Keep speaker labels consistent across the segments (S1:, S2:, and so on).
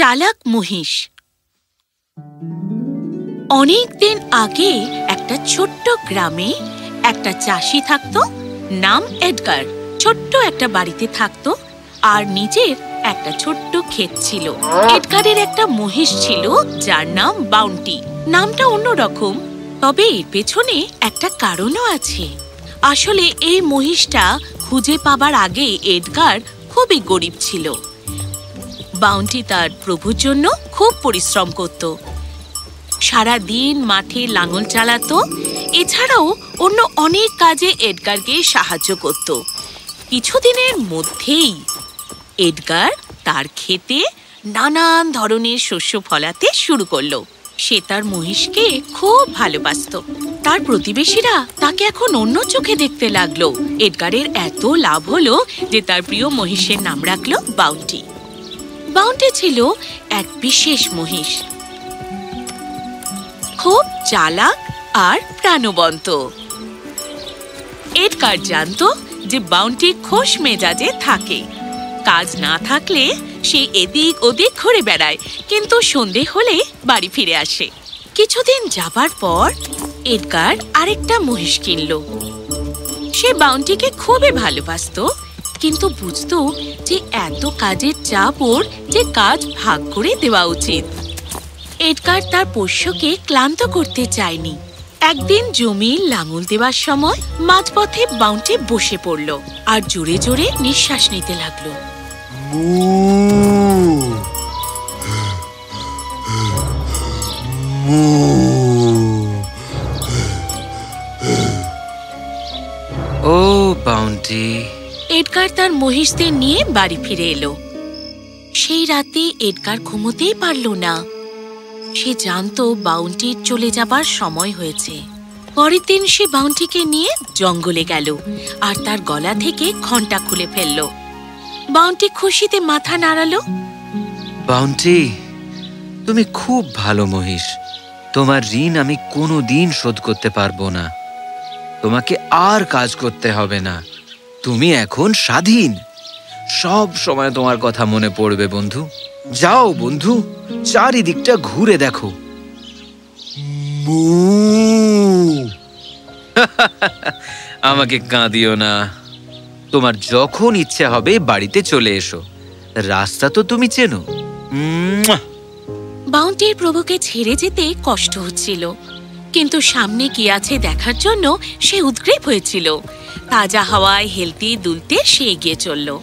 S1: চালাক মহিষ। অনেক দিন আগে একটা ছোট্ট গ্রামে একটা চাষি থাকতো, নাম এডগার। ছোট্ট একটা বাড়িতে থাকতো আর নিজের একটা ছোট্ট ক্ষেত ছিল। এডগারের একটা মহিষ ছিল, যার নাম বাউন্টি। নামটা অন্যরকম, তবে এর পেছনে একটা কারণও আছে। আসলে এই মহিষটা খুঁজে পাবার আগে এডগার খুবই গরিব ছিল। বাউন্টি তার প্রভুর জন্য খুব পরিশ্রম করত। সারা দিন মাঠে লাঙল চালাতো, এছাড়াও অন্য অনেক কাজে এডগারকে সাহায্য করত। কিছুদিনের মধ্যেই এডগার তার ক্ষেতে নানান ধরনের শস্য ফলাতে শুরু করল। সে তার মহিষকে খুব ভালোবাসত। তার প্রতিবেশীরা তাকে এখন অন্য চোখে দেখতে লাগল। এডগারের এত লাভ হলো যে তার প্রিয় মহিষের নাম রাখল বাউন্টি বাউন্টি ছিল এক বিশেষ মহিষ। খুব চালাক আর প্রাণবন্ত। এডগার জানতো যে বাউন্টি খোশ মেজাজে থাকে। কাজ না থাকলে সে এদিক ওদিক ঘুরে বেড়ায়, কিন্তু সন্ধে হলে বাড়ি ফিরে আসে। কিছুদিন যাবার পর এডগার আরেকটা মহিষ কিনল। সে বাউন্টিকে খুবই ভালোবাসতো কিন্তু বুঝতো যে এত কাজের চাপ ওর যে কাজ ভাগ করে দেওয়া উচিত। এডগার তার পোষ্যকে ক্লান্ত করতে চায়নি। একদিন জমি লাঙল দেওয়ার সময় মাঝপথে বাউন্টি বসে পড়ল আর জোরে জোরে নিঃশ্বাস নিতে লাগল।
S2: ও বাউন্টি
S1: এডগার তার মহিষদের নিয়ে বাড়ি ফিরে এলো। সেই রাতে এডগার ঘুমোতেই পারল না। সে জানতো বাউন্টির চলে যাবার সময় হয়েছে। পরের দিন সে বাউন্টিকে নিয়ে জঙ্গলে গেল আর তার গলা থেকে ঘণ্টা খুলে ফেলল। বাউন্টি খুশিতে মাথা নাড়ালো।
S2: বাউন্টি, তুমি খুব ভালো মহিষ। তোমার ঋণ আমি কোনো দিন শোধ করতে পারব না। তোমাকে আর কাজ করতে হবে না। তুমি এখন স্বাধীন। সব সময় তোমার কথা মনে পড়বে বন্ধু। যাও বন্ধু চারিদিকটা ঘুরে দেখো। আমাকে কাঁদিও না। তোমার যখন ইচ্ছে হবে বাড়িতে চলে এসো। রাস্তা তো তুমি চেনো!
S1: বাউন্টির প্রভুকে ছেড়ে যেতে কষ্ট হচ্ছিল। কিন্তু সামনে কি আছে দেখার জন্য সে উদ্গ্রীব হয়েছিল। তাজা হাওয়ায় হেলতে দুলতে সে এগিয়ে চলল।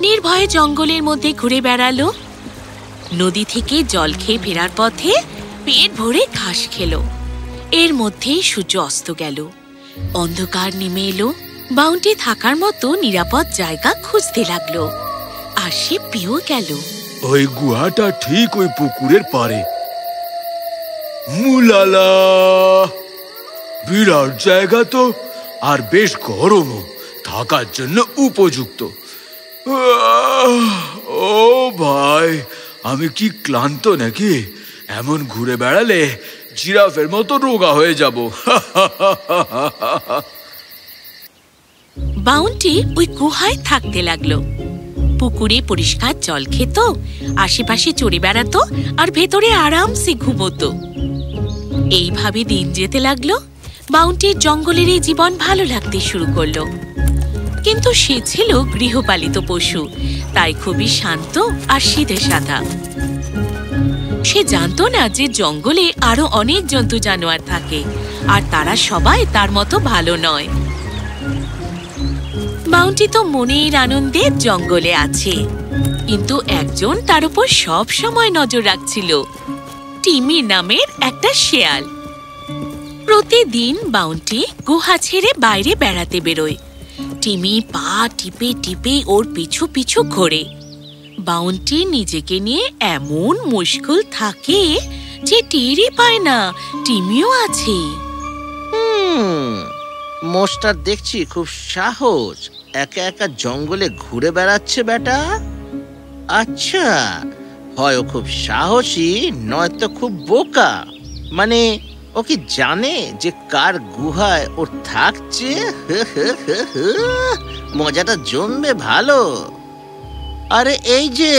S1: নির্ভয়ে জঙ্গলের মধ্যে ঘুরে বেড়ালো। নদী থেকে জল খেয়ে ফেরার পথে পেট ভরে ঘাস খেলো। এর মধ্যেই সূর্য অস্ত গেল। অন্ধকার নেমে এলো। বাউন্টি থাকার মতো নিরাপদ জায়গা খুঁজতে লাগল। আর সে পেয়েও গেল।
S3: ওই গুহাটা ঠিক ওই পুকুরের পারে মুলালা! বিরাট জায়গা তো। আর বেশ গরমও থাকার জন্য উপযুক্ত। ও ভাই, আমি কি ক্লান্ত নাকি? এমন ঘুরে বেড়ালে জিরাফের মতো রোগা হয়ে যাব।
S1: বাউন্টি ওই গুহায় থাকতে লাগল। পুকুরে পরিষ্কার জল খেত, আশেপাশে চড়ে বেড়াতো আর ভেতরে আরামসে ঘুমোতো। এইভাবে দিন যেতে লাগল। বাউন্টির জঙ্গলের এই জীবন ভালো লাগতে শুরু করল। কিন্তু সে ছিল গৃহপালিত পশু, তাই খুবই শান্ত আর সিধে সাদা। সে জানতো না যে জঙ্গলে আরও অনেক জন্তু জানোয়ার থাকে, আর তারা সবাই তার মতো ভালো নয়। বাউন্টি তো মনের আনন্দে জঙ্গলে আছে, কিন্তু একজন তার উপর সব সময় নজর রাখছিল। টিমি নামের একটা শেয়াল। প্রতিদিন বাউন্টি গুহা ছেড়ে বাইরে বেড়াতে বেরোয়। টিমি পা টিপে টিপে ওর পিছু পিছু ঘোরে। বাউন্টি নিজেকে নিয়ে এমন মুশকুল থাকে যে টেরই পায় না, টিমিও আছে।
S4: হুম মোষটার দেখছি খুব সাহস। একা একা জঙ্গলে ঘুরে বেড়াচ্ছে বেটা আচ্ছা হয় খুব সাহসী, নয়তো খুব বোকা। মানে ও কি জানে যে কার গুহায় ওর থাকছে? মজাটা জমবে ভালো। আরে এই যে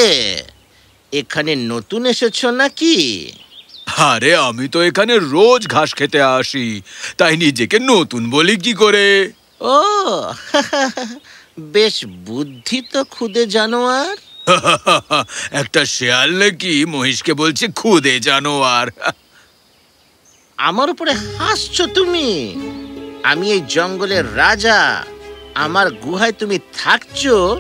S4: এখানে নতুন এসেছ নাকি?
S3: আরে আমি তো এখানে রোজ ঘাস খেতে আসি তাই নিজেকে নতুন বলি কি করে?
S4: ও বেশ বুদ্ধি তো খুদে জানোয়ার।
S3: একটা শেয়াল নাকি মহিষকে বলছে খুদে জানোয়ার।
S4: আমার উপরে হাসছো তুমি? আমি এই জঙ্গলের রাজা, আমার গুহায় তুমি থাকছো,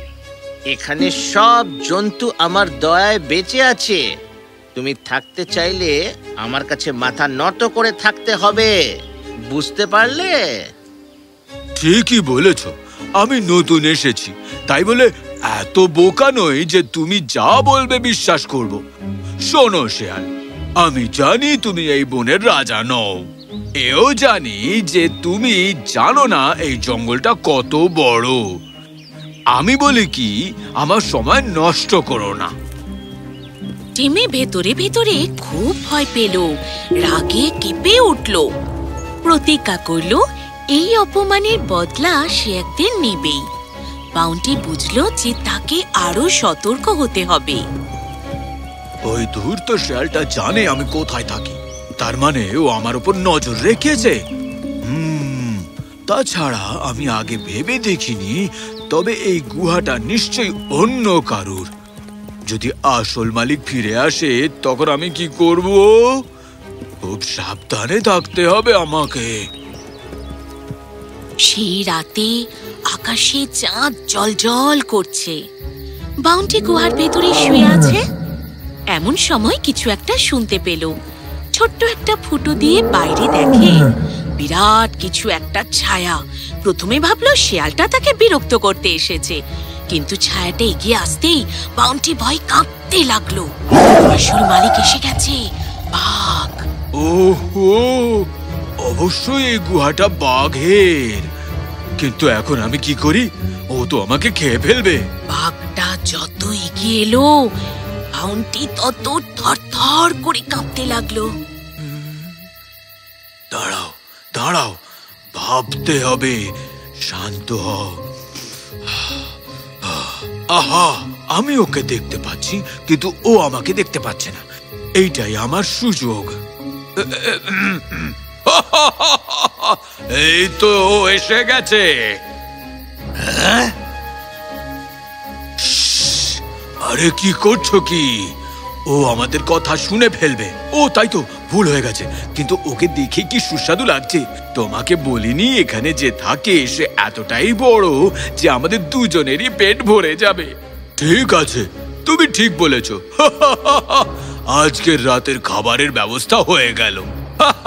S4: এখানে সব জন্তু আমার দয়ায় বেঁচে আছে। তুমি থাকতে চাইলে আমার কাছে মাথা নত করে থাকতে হবে, বুঝতে পারলে?
S3: ঠিকই বলেছ, আমি নতুন এসেছি, তাই বলে এত বোকা নই যে তুমি যা বলবে বিশ্বাস করব। শোনো শেয়াল আমি জানি তুমি এই বনের রাজা নও। এও জানি যে তুমি জানো না এই জঙ্গলটা কত বড়। আমি বলি কি, আমার সময় নষ্ট করো না।
S1: টিমে ভেতরে ভেতরে খুব ভয় পেল, রাগে কেঁপে উঠল। প্রতিজ্ঞা করল, এই অপমানের বদলা সে একদিন নেবেই। বাউন্টি বুঝলো যে তাকে আরও সতর্ক হতে হবে।
S3: ওই ধূর্ত শেয়ালটা জানে আমি কোথায় থাকি। তার মানে ও আমার উপর নজর রেখেছে। তাছাড়া আমি আগে ভেবে দেখিনি, তবে এই গুহাটা নিশ্চয়ই অন্য কারুর। যদি আসল মালিক ফিরে আসে, তখন আমি কি করব? খুব সাবধানে থাকতে হবে আমাকে।
S1: সেই রাতে আকাশে চাঁদ জলজল করছে। বাউন্টি গুহার ভেতরে শুয়ে আছে? এমন সময় কিছু একটা শুনতে পেল। ছোট্ট একটা ফুটো দিয়ে বাইরে দেখে বিরাট কিছু একটা ছায়া। প্রথমে ভাবলো শিয়ালটা তাকে বিরক্ত করতে এসেছে। কিন্তু ছায়াটা এগিয়ে আসতেই বাউন্টি ভয় কাঁপতে লাগল। আসল মালিক এসে গেছে। বাঘ।
S3: ওহো অবশ্যই এই গুহাটা বাঘের। কিন্তু এখন আমি কি করি? ও তো আমাকে খেয়ে ফেলবে।
S1: বাঘটা যত এগিয়ে এলো বাউন্টি তত থরথর করে কাঁপতে লাগল।
S3: দাঁড়াও দাঁড়াও ভাবতে হবে শান্ত হও। আহা আমি ওকে দেখতে পাচ্ছি কিন্তু ও আমাকে দেখতে পাচ্ছে না। এইটাই আমার সুযোগ। এই তো ও এসে গেছে। হ্যাঁ? আরে কি করছ কি? ও আমাদের কথা শুনে ফেলবে। ও তাই তো ভুল হয়ে গেছে। কিন্তু ওকে দেখে কি সুস্বাদু লাগছে। তোমাকে বলিনি এখানে যে থাকে সে এতটাই বড় যে আমাদের দুজনেরই পেট ভরে যাবে। ঠিক আছে তুমি ঠিক বলেছ। আজকের রাতের খাবারের ব্যবস্থা হয়ে গেল।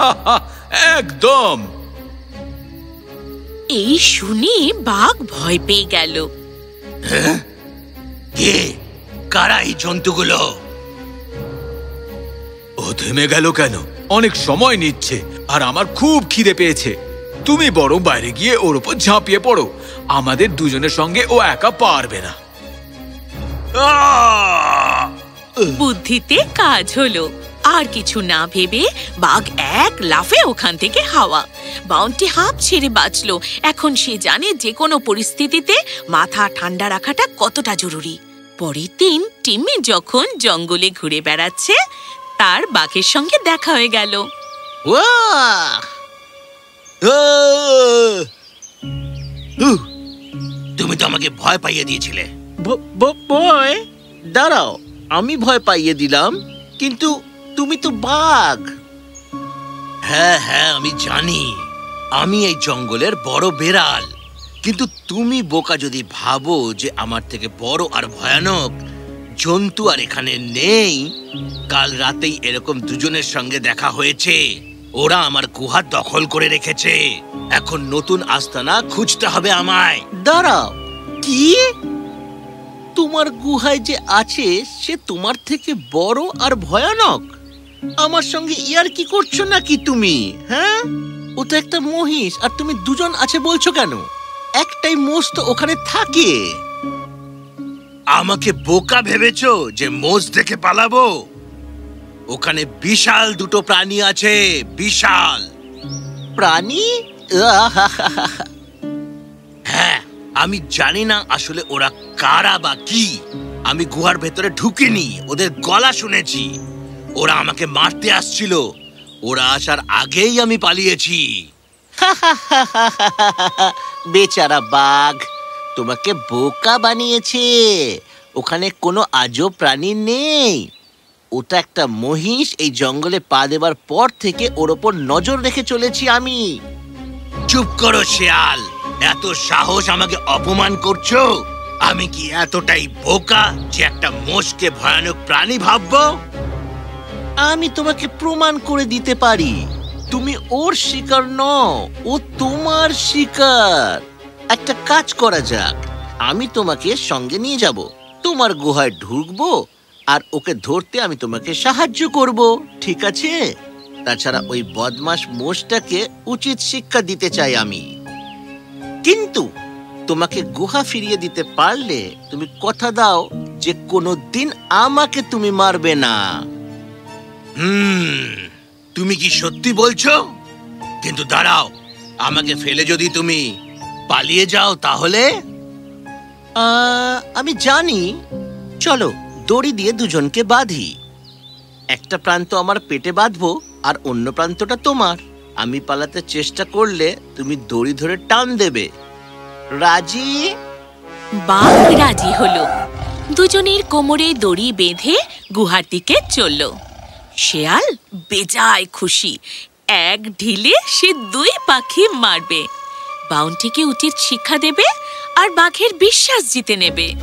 S3: একদম।
S1: এই শুনে বাঘ ভয় পেয়ে গেল।
S3: কে? কারা এই জন্তুগুলো? ও থেমে গেল কেন? অনেক সময় নিচ্ছে, আর আমার খুব খিদে পেয়েছে। তুমি বরং বাইরে গিয়ে ওর উপর ঝাঁপিয়ে পড়ো। আমাদের দুজনের সঙ্গে ও একা পারবে না!
S1: বুদ্ধিতে কাজ হলো। আর কিছু না ভেবে বাঘ এক লাফে ওখান থেকে হাওয়া। বাউন্টি হাঁপ ছেড়ে বাঁচলো। এখন সে জানে যে কোনো পরিস্থিতিতে মাথা ঠান্ডা রাখাটা কতটা জরুরি। পরের দিন টিম্মি যখন জঙ্গলে ঘুরে বেড়াচ্ছে তার বাঘের সঙ্গে দেখা হয়ে গেল!
S5: তুমি তো আমাকে ভয় পাইয়ে দিয়েছিলে।
S4: ভ- ভ- ভয় দাঁড়াও আমি ভয় পাইয়ে দিলাম কিন্তু তুমি তো বাঘ।
S5: হ্যাঁ হ্যাঁ আমি জানি। আমি এই জঙ্গলের বড় বেড়াল।
S4: কিন্তু তুমি বোকা যদি ভাবো যে আমার থেকে বড় আর ভয়ানক জন্তু আর এখানে নেই,
S5: কাল রাতেই এরকম দুজনের সঙ্গে দেখা হয়েছে। ওরা আমার গুহা দখল করে রেখেছে। এখন নতুন আস্তানা খুঁজতে হবে আমায়।
S4: দাঁড়াও, কি? তোমার গুহায় যে আছে, সে তোমার থেকে বড় আর ভয়ানক? আমার সঙ্গে ইয়ার কি করছ নাকি তুমি হ্যাঁ? ও তো একটা মহিষ, আর তুমি দুজন আছে বলছো কেন? একটাই মোষ তো ওখানে থাকে।
S5: আমাকে বোকা ভেবেছো যে মোষ দেখে পালাবো? ওখানে বিশাল দুটো প্রাণী আছে বিশাল।
S4: প্রাণী?
S5: হ্যাঁ আমি জানি না আসলে ওরা কারা বা কি। আমি গুহার ভেতরে ঢুকিনি ওদের গলা শুনেছি। ওরা আমাকে মারতে আসছিল। ওরা আসার আগেই আমি পালিয়েছি।
S4: বেচারা বাঘ তোমাকে বোকা বানিয়েছে। ওখানে কোনো আজব প্রাণী নেই। ওটা একটা মহিষ এই জঙ্গলে পা দেবার পর থেকে ওর ওপর নজর রেখে চলেছি আমি।
S5: চুপ করো শেয়াল। এত সাহস আমাকে অপমান করছ? আমি কি এতটাই বোকা যে একটা মোষকে ভয়ানক প্রাণী ভাববো?
S4: আমি তোমাকে প্রমাণ করে দিতে পারি। তুমি ওর শিকার ন ও তোমার শিকার। একটা কাজ করা যাক, আমি তোমাকে সঙ্গে নিয়ে যাব। তোমার গুহায় ঢুকবো আর ওকে ধরতে আমি তোমাকে সাহায্য করব, ঠিক আছে? তাছাড়া ওই বদমাস মোষটাকে উচিত শিক্ষা দিতে চাই আমি। কিন্তু তোমাকে গুহা ফিরিয়ে দিতে পারলে তুমি কথা দাও যে কোনো দিন আমাকে তুমি মারবে না।
S5: হুম। তুমি কি সত্যি বলছো? কিন্তু দাঁড়াও আমাকে ফেলে যদি তুমি পালিয়ে যাও তাহলে?
S4: আমি জানি। চলো দড়ি দিয়ে দুজনকে বাঁধি। একটা প্রান্ত আমার পেটে বাঁধবো আর অন্য প্রান্তটা তোমার। আমি পালাতে চেষ্টা করলে তুমি দড়ি ধরে টান দেবে। রাজি?
S1: বাঘ রাজি হলো। দুজনের কোমরে দড়ি বেঁধে গুহার দিকে চলল। শেয়াল বেজায় খুশি। এক ঢিলে সে দুই পাখি মারবে। বাউন্টিকে উচিত শিক্ষা দেবে আর বাঘের বিশ্বাস জিতে নেবে।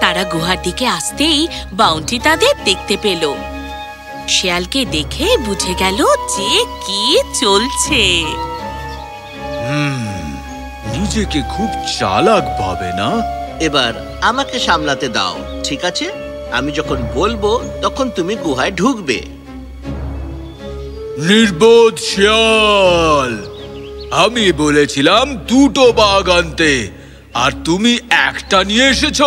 S1: তারা গুহার দিকে আসতেই বাউন্টি তাদের দেখতে পেল। শেয়ালকে দেখে বুঝে গেল যে কি চলছে।
S3: নিজেকে খুব চালাক ভাবে না?
S4: এবার আমাকে সামলাতে দাও ঠিক আছে? আমি যখন বলব তখন তুমি গুহায় ঢুকবে।
S3: নির্বোধ শিয়াল আমি বলেছিলাম দুটো বাঘ আনতে আর তুমি একটা নিয়ে এসেছ।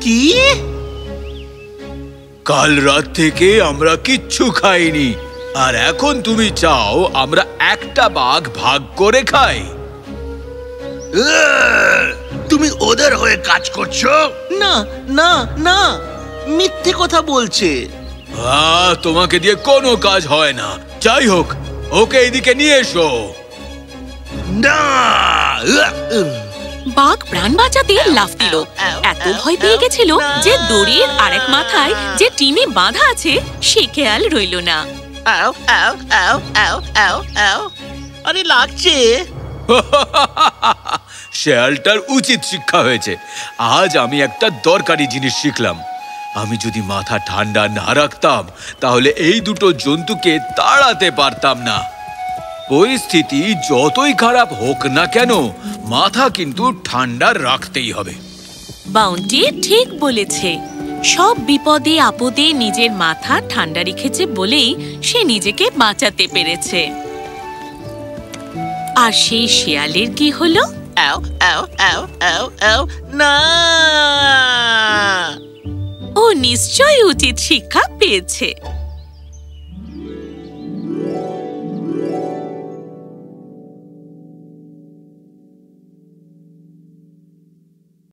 S4: কি?
S3: কাল রাত থেকে আমরা কিচ্ছু খাইনি আর এখন তুমি চাও আমরা একটা বাঘ ভাগ করে খাই।
S5: তুমি ওদের হয়ে কাজ করছ?
S4: না না না মিথ্যে কথা বলছে।
S3: আহ, তোমাকে দিয়ে কোনো কাজ হয় না। যাই হোক ওকে এইদিকে নিয়ে এসো।
S5: না!
S1: বাঘ প্রাণ বাঁচাতে লাফ দিল। এত ভয় পেয়ে গেছিল যে দড়ির আরেক মাথায় যে টিনে বাঁধা আছে সে খেয়াল রইল না।
S4: আও আও আও আও আও আও। আরে লাগছে।
S3: শেয়ালটার উচিত শিক্ষা হয়েছে। আজ আমি একটা দরকারি জিনিস শিখলাম। আমি যদি মাথা ঠান্ডা না রাখতাম, তাহলে এই দুটো জন্তুকে তাড়াতে পারতাম না। পরিস্থিতি যতই খারাপ হোক না কেন, মাথা কিন্তু ঠান্ডা রাখতেই হবে।
S1: বাউন্টি ঠিক বলেছে। সব বিপদে আপদে নিজের মাথা ঠান্ডা রেখেছে বলেই সে নিজেকে বাঁচাতে পেরেছে। আর সেই শেয়ালের কি হলো?
S4: আও ow, ow, ow, ow, না
S1: ও নিশ্চয়ই উচিত শিক্ষা পেয়েছে।